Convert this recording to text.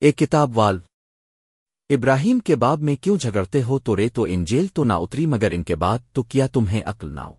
اے کتاب وال۔ ابراہیم کے باب میں کیوں جھگڑتے ہو تو رے تو انجیل تو نہ اتری مگر ان کے بعد تو کیا تمہیں عقل نہ ہو۔